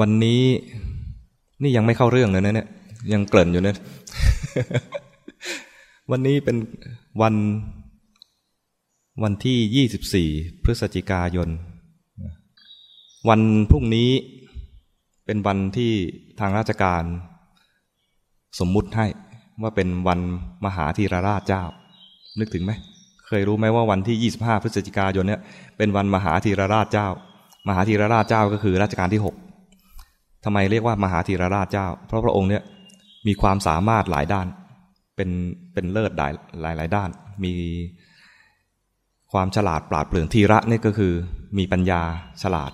วันนี้นี่ยังไม่เข้าเรื่องเลยนะเนี่ยยังเกริ่นอยู่เนี่ยวันนี้เป็นวันวันที่ยี่สิบสี่พฤศจิกายน วันพรุ่งนี้เป็นวันที่ทางราชการ สมมุติให้ว่าเป็นวันมหาธีรราชเจ้า นึกถึงไหมเคยรู้ไหมว่าวันที่ 25 พฤศจิกายนเนี่ยเป็นวันมหาธีรราชเจ้า มหาธีรราชเจ้าก็คือรัชกาลที่ 6 ทำไมเรียกว่ามหาธีรราชเจ้า เพราะพระองค์เนี่ยมีความสามารถหลายด้าน เป็นเป็นเลิศหลายหลายหลายด้าน มีความฉลาดปราดเปรื่องธีระนี่ก็คือมีปัญญาฉลาด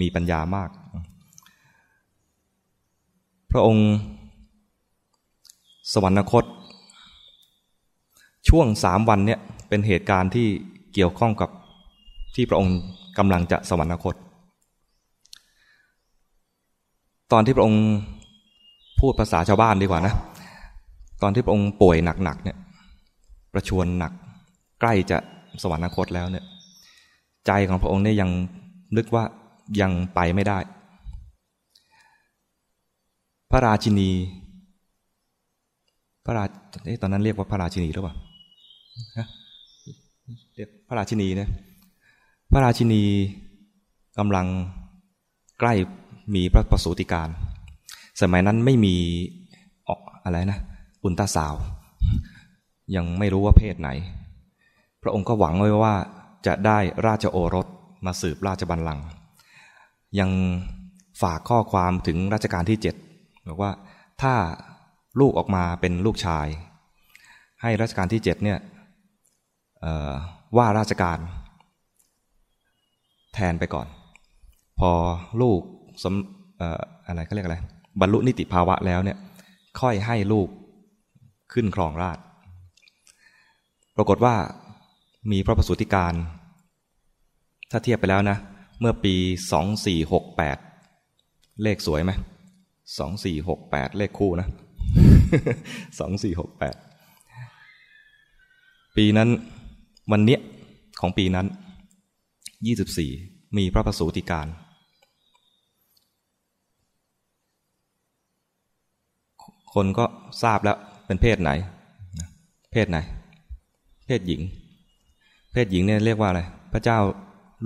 มีปัญญามาก พระองค์สวรรคต ช่วงสามวันเนี่ยเป็นเหตุการณ์ที่เกี่ยวข้องกับที่พระองค์กำลังจะสวรรคต ตอนที่พระองค์พูดภาษาชาวบ้านดีกว่านะ ตอนที่พระองค์ป่วยหนักๆเนี่ย ประชวนหนัก ใกล้จะสวรรคตแล้วเนี่ย ใจของพระองค์เนี่ยยังนึกว่ายังไปไม่ได้ พระราชินี พระราตอนนั้นเรียกว่าพระราชินีหรือเปล่าเรียกพระราชินีนะพระราชินีกำลังใกล้ มีพระประสูติการ สมัยนั้นไม่มีออกอะไรนะ อุลตาสาว ยังไม่รู้ว่าเพศไหน พระองค์ก็หวังไว้ว่าจะได้ราชโอรสมาสืบราชบัลลังก์ยังฝากข้อความถึงรัชกาลที่เจ็ดบอกว่าถ้าลูกออกมาเป็นลูกชาย ให้รัชกาลที่เจ็ดเนี่ยว่าราชการ แทนไปก่อน พอลูก สมอะไรเขาเรียกอะไร บรรลุนิติภาวะแล้วเนี่ย ค่อยให้ลูกขึ้นครองราชปรากฏว่ามีพระประสูติการ ถ้าเทียบไปแล้วนะ เมื่อปีสองสี่หกแปดเลขสวยไหมสองสี่หกแปดเลขคู่นะสองสี่หกแปดปีนั้นวันเนี้ยของปีนั้นยี่สิบสี่มีพระประสูติการ คนก็ทราบแล้วเป็นเพศไหน เพศไหน เพศหญิง เพศหญิงเนี่ยเรียกว่าอะไร พระเจ้า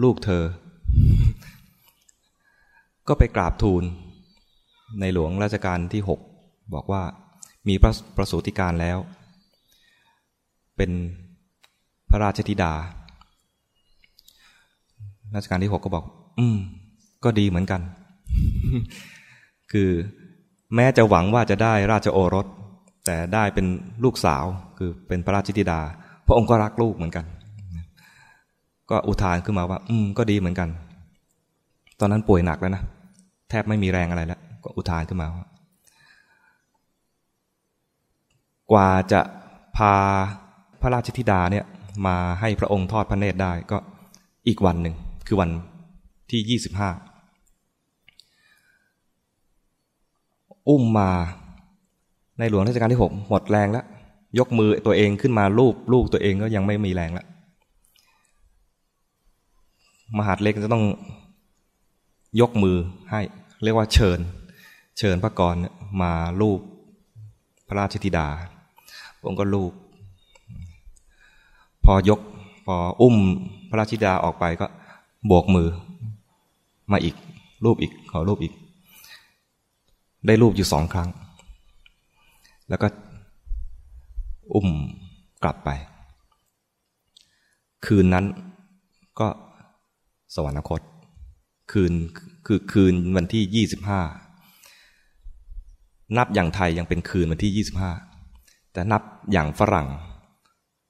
ลูกเธอ ก็ไปกราบทูล ในหลวงราชการที่หกบอกว่ามีพระประสูติการแล้ว เป็นพระราชธิดา ราชการที่หกก็บอก อืม ก็ดีเหมือนกัน คือ แม้จะหวังว่าจะได้ราชโอรส แต่ได้เป็นลูกสาวคือเป็นพระราชธิดา พระองค์ก็รักลูกเหมือนกัน ก็อุทานขึ้นมาว่า อืมก็ดีเหมือนกัน ตอนนั้นป่วยหนักแล้วนะแทบไม่มีแรงอะไรแล้ว ก็อุทานขึ้นมาว่า กว่าจะพาพระราชธิดาเนี่ยมาให้พระองค์ทอดพระเนตรได้ก็อีกวันหนึ่งคือวันที่ยี่สิบห้า อุ้มมาในหลวงรัชกาลที่หกหมดแรงแล้ว ยกมือตัวเองขึ้นมาลูบลูกตัวเองก็ยังไม่มีแรงแล้วมหาดเล็กจะต้องยกมือให้ เรียกว่าเชิญ เชิญพระกรมาลูบพระราชธิดาผมก็ลูบพอยกพออุ้มพระราชิดาออกไปก็โบกมือ มาอีกรูปอีกขอรูปอีก ได้รูปอยู่สองครั้ง แล้วก็อุ้มกลับไป คืนนั้นก็สวรรคต คืนคือคืนวันที่ยี่สิบห้านับอย่างไทยยังเป็นคืนวันที่ยี่สิบห้าแต่นับอย่างฝรั่ง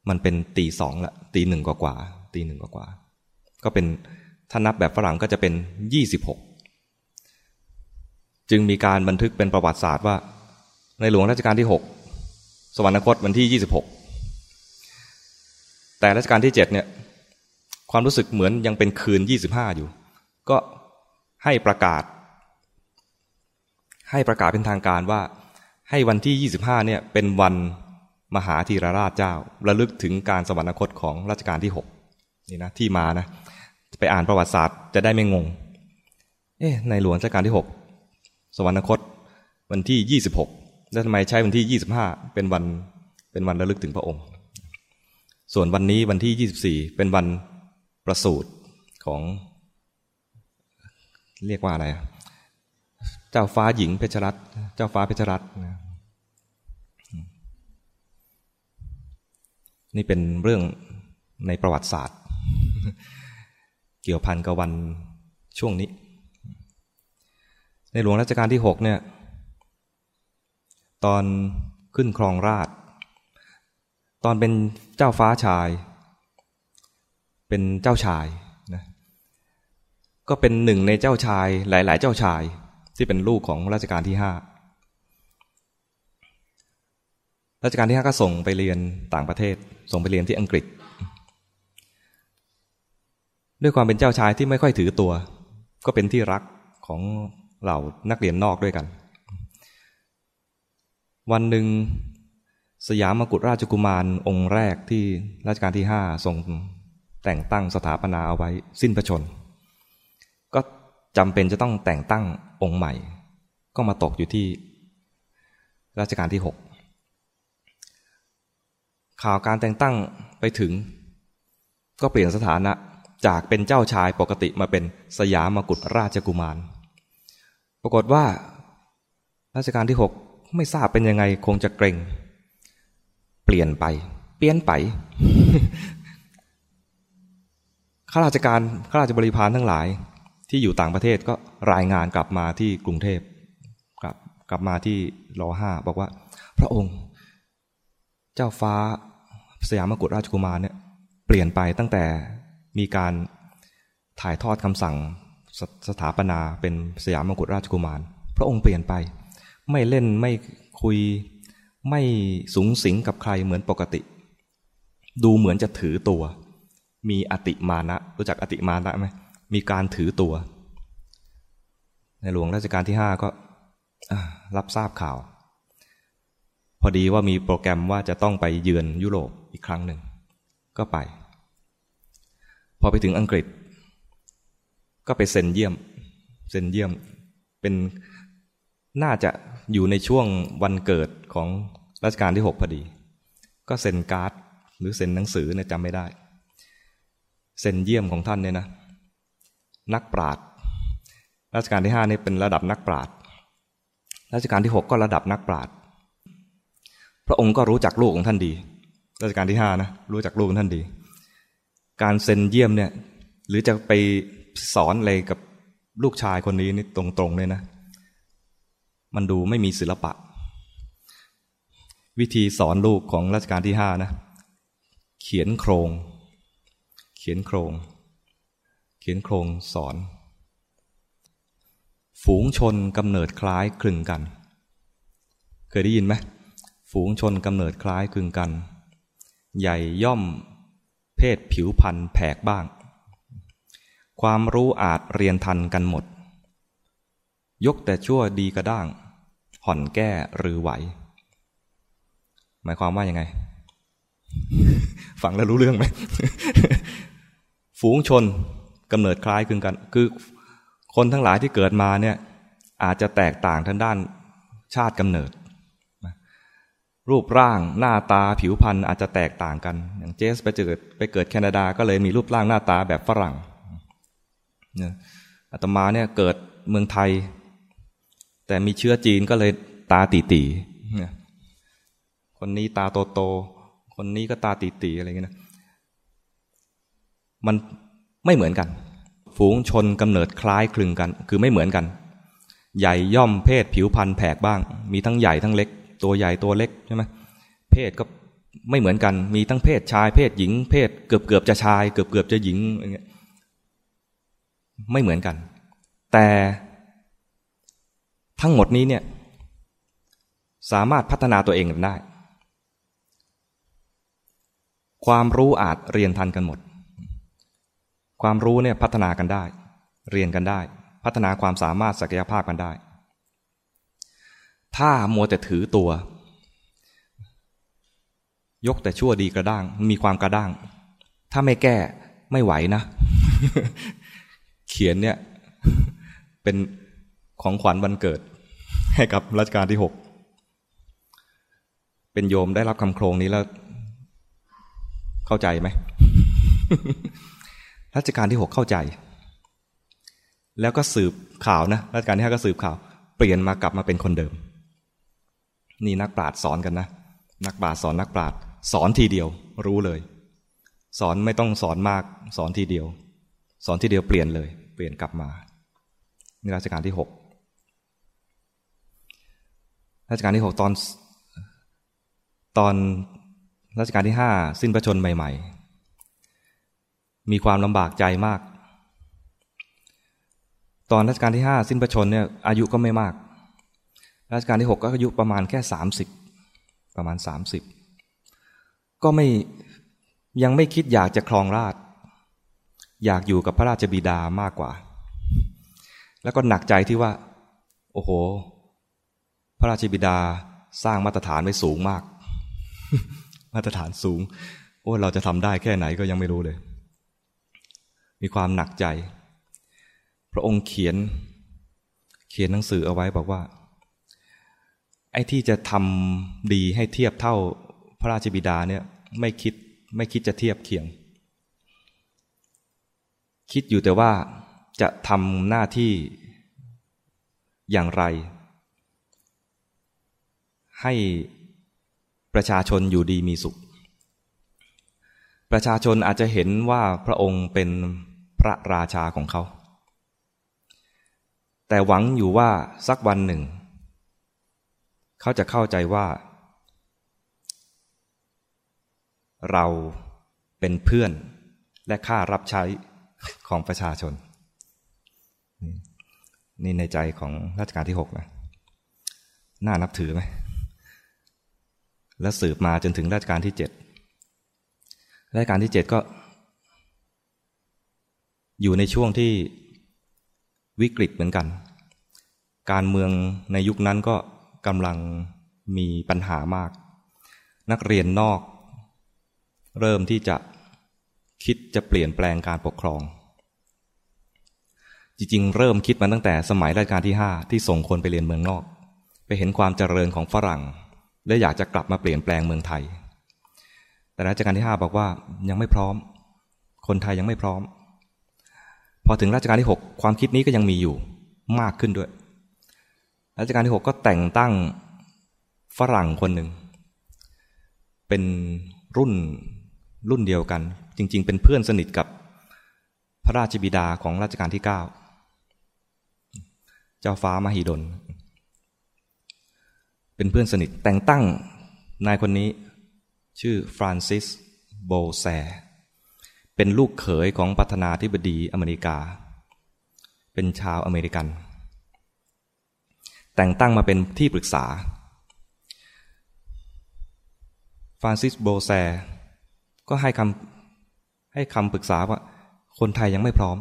มันเป็นตีสองละตีหนึ่งกว่ากว่าตีหนึ่งกว่ากว่า ก็เป็นถ้านับแบบฝรั่งก็จะเป็นยี่สิบหก จึงมีการบันทึกเป็นประวัติศาสตร์ว่า ในหลวงรัชกาลที่หกสวรรคตวันที่ยี่สิบหกแต่รัชกาลที่เจ็ดเนี่ย ความรู้สึกเหมือนยังเป็นคืนยี่สิบห้าอยู่ ก็ให้ประกาศ ให้ประกาศเป็นทางการว่า ให้วันที่ 25 เนี่ยเป็นวันมหาธีรราชเจ้า ระลึกถึงการสวรรคตของรัชกาลที่ 6 นี่นะที่มานะ ไปอ่านประวัติศาสตร์จะได้ไม่งง เอ๊ะในหลวงรัชกาลที่ 6 สวรรคตวันที่ 26 แล้วทำไมใช้วันที่ 25 เป็นวันเป็นวันระลึกถึงพระองค์ ส่วนวันนี้วันที่ 24 เป็นวันประสูติของ เรียกว่าอะไร เจ้าฟ้าหญิงเพชรรัตเจ้าฟ้าเพชรรัตนี่เป็นเรื่องในประวัติศาสตร์ เกี่ยวพันกับวันช่วงนี้ ในหลวงรัชกาลที่หกเนี่ย ตอนขึ้นครองราช ตอนเป็นเจ้าฟ้าชาย เป็นเจ้าชายนะก็เป็นหนึ่งในเจ้าชายหลาย ๆ เจ้าชายที่เป็นลูกของรัชกาลที่ห้ารัชกาลที่ห้าก็ส่งไปเรียนต่างประเทศ ส่งไปเรียนที่อังกฤษ ด้วยความเป็นเจ้าชายที่ไม่ค่อยถือตัว ก็เป็นที่รักของ เหล่านักเรียนนอกด้วยกัน วันหนึ่งสยามกุฎราชกุมารองค์แรกที่รัชกาลที่ห้าทรงแต่งตั้งสถาปนาเอาไว้สิ้นพระชน ก็จำเป็นจะต้องแต่งตั้งองค์ใหม่ ก็มาตกอยู่ที่รัชกาลที่หกข่าวการแต่งตั้งไปถึง ก็เปลี่ยนสถานะจากเป็นเจ้าชายปกติมาเป็นสยามกุฎราชกุมาร ปรากฏว่ารัชกาลที่หกไม่ทราบเป็นยังไงคงจะเกรงเปลี่ยนไป เปลี่ยนไปข้าราชการข้าราชบริพารทั้งหลาย ที่อยู่ต่างประเทศก็รายงานกลับมาที่กรุงเทพกลับกลับมาที่รอห้าบอกว่า พระองค์ เจ้าฟ้าสยามกุฎราชกุมารเนี่ยเปลี่ยนไปตั้งแต่มีการถ่ายทอดคำสั่ง สสถาปนาเป็นสยามมกุฎราชกุมาร พระองค์เปลี่ยนไป ไม่เล่นไม่คุย ไม่สูงสิงกับใครเหมือนปกติ ดูเหมือนจะถือตัว มีอติมานะ รู้จักอติมานะไหมมีการถือตัว ในหลวงราชการที่ห้าก็รับทราบข่าว พอดีว่ามีโปรแกรมว่าจะต้องไปเยือนยุโรปอีกครั้งหนึ่ง ก็ไป พอไปถึงอังกฤษ ก็ไปเซ็นเยี่ยม เซ็นเยี่ยม เป็นน่าจะอยู่ในช่วงวันเกิดของรัชกาลที่หกพอดี ก็เซ็นการ์ด หรือเซ็นหนังสือเนี่ยจำไม่ได้ เซ็นเยี่ยมของท่านเนี่ยนะ นักปราชญ์รัชกาลที่ห้านี่เป็นระดับนักปราชญ์รัชกาลที่หกก็ระดับนักปราชญ์พระองค์ก็รู้จักลูกของท่านดีรัชกาลที่ห้านะรู้จักลูกของท่านดี การเซ็นเยี่ยมเนี่ย หรือจะไป สอนอะไรกับลูกชายคนนี้นี่ตรงๆเลยนะ มันดูไม่มีศิลปะ วิธีสอนลูกของรัชกาลที่ห้านะ เขียนโครง เขียนโครง เขียนโครงสอน ฝูงชนกำเนิดคล้ายคลึงกัน เคยได้ยินไหมฝูงชนกำเนิดคล้ายคลึงกัน ใหญ่ย่อมเพศผิวพันธ์แผกบ้าง ความรู้อาจเรียนทันกันหมด ยกแต่ชั่วดีกระด้าง ห่อนแก้หรือไหว หมายความว่ายังไง ฟังแล้วรู้เรื่องไหม ฝูงชนกำเนิดคล้ายคลึงกัน คือคนทั้งหลายที่เกิดมาเนี่ยอาจจะแตกต่างทางด้านชาติกำเนิด รูปร่างหน้าตาผิวพรรณอาจจะแตกต่างกัน อย่างเจสไปเกิดไปเกิดแคนาดาก็เลยมีรูปร่างหน้าตาแบบฝรั่ง นี่ยอาตมาเนี่ยเกิดเมืองไทย แต่มีเชื้อจีนก็เลยตาตีตีนี่ยคนนี้ตาโตโต คนนี้ก็ตาตีตีอะไรเงี้ยนะ มันไม่เหมือนกัน ฝูงชนกำเนิดคล้ายคลึงกัน คือไม่เหมือนกัน ใหญ่ย่อมเพศผิวพันธุ์แผกบ้าง มีทั้งใหญ่ทั้งเล็ก ตัวใหญ่ตัวเล็กใช่ไหมเพศก็ไม่เหมือนกัน มีทั้งเพศชาย เพศหญิง เพศเกือบเกือบจะชาย เกือบเกือบจะหญิงอย่างเงี้ย ไม่เหมือนกัน แต่ทั้งหมดนี้เนี่ยสามารถพัฒนาตัวเองได้ ความรู้อาจเรียนทันกันหมด ความรู้เนี่ยพัฒนากันได้ เรียนกันได้ พัฒนาความสามารถศักยภาพกันได้ ถ้ามัวแต่ถือตัว ยกแต่ชั่วดีกระด้าง มีความกระด้าง ถ้าไม่แก้ไม่ไหวนะ เขียนเนี่ยเป็นของขวัญวันเกิด ให้กับรัชกาลที่หกเป็นโยมได้รับคำโครงนี้แล้ว เข้าใจไหมรัชกาลที่หกเข้าใจ แล้วก็สืบข่าวนะรัชกาลที่ห้าก็สืบข่าว เปลี่ยนมากลับมาเป็นคนเดิม นี่นักปราชญ์สอนกันนะนักปราชญ์สอนนักปราชญ์สอนทีเดียว รู้เลย สอนไม่ต้องสอนมากสอนทีเดียว สอนทีเดียวเปลี่ยนเลย เปลี่ยนกลับมานี่รัชกาลที่หกรัชกาลที่หกตอน ตอนรัชกาลที่ห้าสิ้นพระชนใหม่ ๆ มีความลำบากใจมาก ตอนรัชกาลที่ห้าสิ้นพระชนเนี่ยอายุก็ไม่มาก รัชกาลที่หกก็อายุประมาณแค่สามสิบประมาณสามสิบก็ไม่ยังไม่คิดอยากจะครองราช อยากอยู่กับพระราชบิดามากกว่า แล้วก็หนักใจที่ว่า โอ้โห พระราชบิดาสร้างมาตรฐานไว้สูงมาก มาตรฐานสูง โอ้เราจะทำได้แค่ไหนก็ยังไม่รู้เลย มีความหนักใจ พระองค์เขียน เขียนหนังสือเอาไว้บอกว่า ไอ้ที่จะทำดีให้เทียบเท่าพระราชบิดาเนี่ย ไม่คิดไม่คิดจะเทียบเคียง คิดอยู่แต่ว่าจะทำหน้าที่อย่างไร ให้ประชาชนอยู่ดีมีสุข ประชาชนอาจจะเห็นว่าพระองค์เป็นพระราชาของเขา แต่หวังอยู่ว่าสักวันหนึ่ง เขาจะเข้าใจว่า เราเป็นเพื่อนและค่ารับใช้ ของประชาชน นี่ในใจของรัชกาลที่หกนะน่านับถือไหมและสืบมาจนถึงรัชกาลที่เจ็ดรัชกาลที่เจ็ดก็ อยู่ในช่วงที่วิกฤตเหมือนกัน การเมืองในยุคนั้นก็กำลังมีปัญหามาก นักเรียนนอก เริ่มที่จะ คิดจะเปลี่ยนแปลงการปกครอง จริงๆ เริ่มคิดมาตั้งแต่สมัยรัชกาลที่ห้าที่ส่งคนไปเรียนเมืองนอก ไปเห็นความเจริญของฝรั่ง และอยากจะกลับมาเปลี่ยนแปลงเมืองไทย แต่รัชกาลที่ห้าบอกว่ายังไม่พร้อม คนไทยยังไม่พร้อม พอถึงรัชกาลที่หกความคิดนี้ก็ยังมีอยู่มากขึ้นด้วยรัชกาลที่หกก็แต่งตั้งฝรั่งคนหนึ่ง เป็นรุ่นรุ่นเดียวกัน จริง ๆ เป็นเพื่อนสนิทกับพระราชบิดาของรัชกาลที่เก้าเจ้าฟ้ามหิดล เป็นเพื่อนสนิทแต่งตั้งนายคนนี้ ชื่อฟรานซิสโบแซเป็นลูกเขยของประธานาธิบดีอเมริกา เป็นชาวอเมริกัน แต่งตั้งมาเป็นที่ปรึกษา ฟรานซิสโบแซก็ให้คำ ให้คำปรึกษาว่า คนไทยยังไม่พร้อม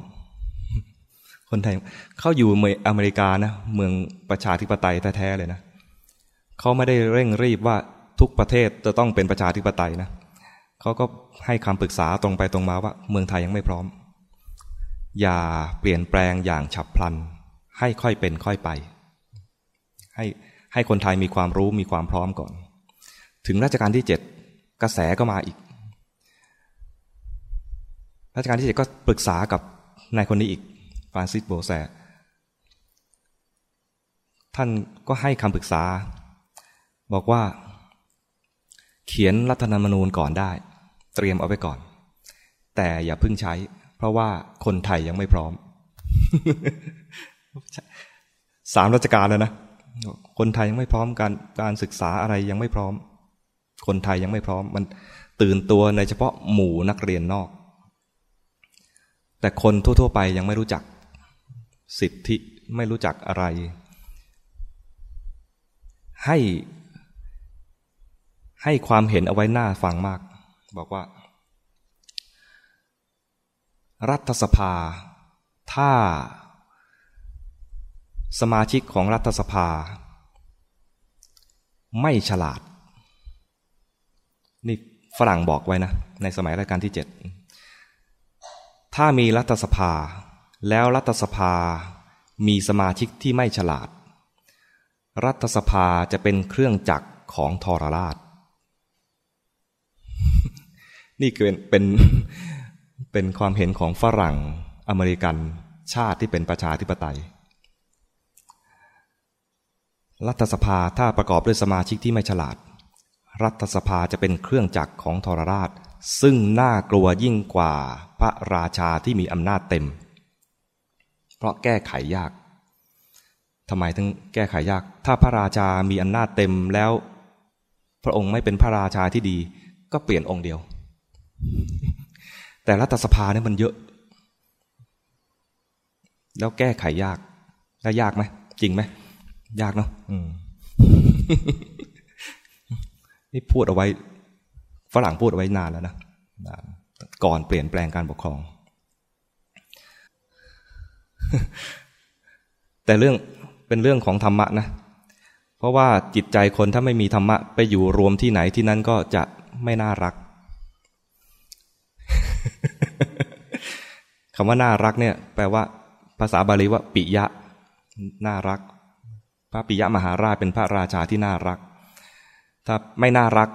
คนไทยเขาอยู่เมอเมริกานะเมืองประชาธิปไตยแท้ๆเลยนะเขาไม่ได้เร่งรีบว่าทุกประเทศจะต้องเป็นประชาธิปไตยนะเขาก็ให้คำปรึกษาตรงไปตรงมาว่า เมืองไทยยังไม่พร้อม อย่าเปลี่ยนแปลงอย่างฉับพลัน ให้ค่อยเป็นค่อยไป ให้ให้คนไทยมีความรู้มีความพร้อมก่อน ถึงรัชกาลที่เจ็ดกระแสก็มาอีก รัชกาลที่เจ็ดก็ปรึกษากับนายคนนี้อีกฟรานซิสโบแซท่านก็ให้คำปรึกษา บอกว่า เขียนรัฐธรรมนูญก่อนได้ เตรียมเอาไว้ก่อน แต่อย่าพึ่งใช้ เพราะว่าคนไทยยังไม่พร้อม สามรัชกาลแล้วนะ คนไทยยังไม่พร้อมการการศึกษาอะไรยังไม่พร้อม คนไทยยังไม่พร้อม มันตื่นตัวในเฉพาะหมู่นักเรียนนอก แต่คนทั่ว ๆ ไปยังไม่รู้จักสิทธิไม่รู้จักอะไร ให้ให้ความเห็นเอาไว้หน้าฟังมาก บอกว่า รัฐสภา ถ้า สมาชิกของรัฐสภา ไม่ฉลาด นี่ฝรั่งบอกไว้นะ ในสมัยรัชกาลที่เจ็ด ถ้ามีรัฐสภา แล้วรัฐสภา มีสมาชิกที่ไม่ฉลาด รัฐสภาจะเป็นเครื่องจักรของทรราช นี่คือเป็นเป็นความเห็นของฝรั่งอเมริกันชาติที่เป็นประชาธิปไตย รัฐสภาถ้าประกอบด้วยสมาชิกที่ไม่ฉลาด รัฐสภาจะเป็นเครื่องจักรของทรราช ซึ่งน่ากลัวยิ่งกว่า ระราชาที่มีอำนาจเต็ม เพราะแก้ไขยากทำไมถึงแก้ไขยาก ถ้าพระราชามีอำนาจเต็มแล้ว พระองค์ไม่เป็นพระราชาที่ดี ก็เปลี่ยนองค์เดียว แต่รัฐสภาเนี่ยมันเยอะ แล้วแก้ไขยากแล้วยากไหมจริงไหมยากเนาะนี่พูดเอาไว้ฝรั่งพูดเอาไว้นานแล้วนะ ก่อนเปลี่ยนแปลงการปกครอง แต่เรื่องเป็นเรื่องของธรรมะนะ เพราะว่าจิตใจคนถ้าไม่มีธรรมะ ไปอยู่รวมที่ไหนที่นั่นก็จะไม่น่ารักคำว่าน่ารักเนี่ย แปลว่า ภาษาบาลีว่า ปิยะ น่ารัก พระปิยะมหาราชเป็นพระราชาที่น่ารัก ถ้าไม่น่ารัก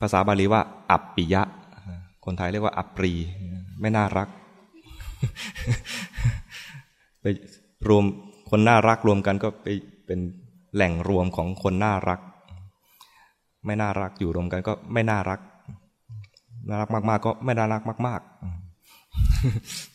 ภาษาบาลีว่า อับปิยะ คนไทยเรียกว่าอัปรี ไม่น่ารัก ไปรวมคนน่ารักรวมกันก็ไปเป็นแหล่งรวมของคนน่ารัก ไม่น่ารักอยู่รวมกันก็ไม่น่ารัก น่ารักมาก ๆ ก็ไม่น่ารักมาก ๆ